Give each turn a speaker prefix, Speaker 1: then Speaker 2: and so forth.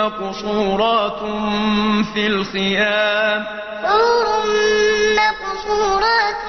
Speaker 1: مقصورات في الخيام.
Speaker 2: حور مقصورات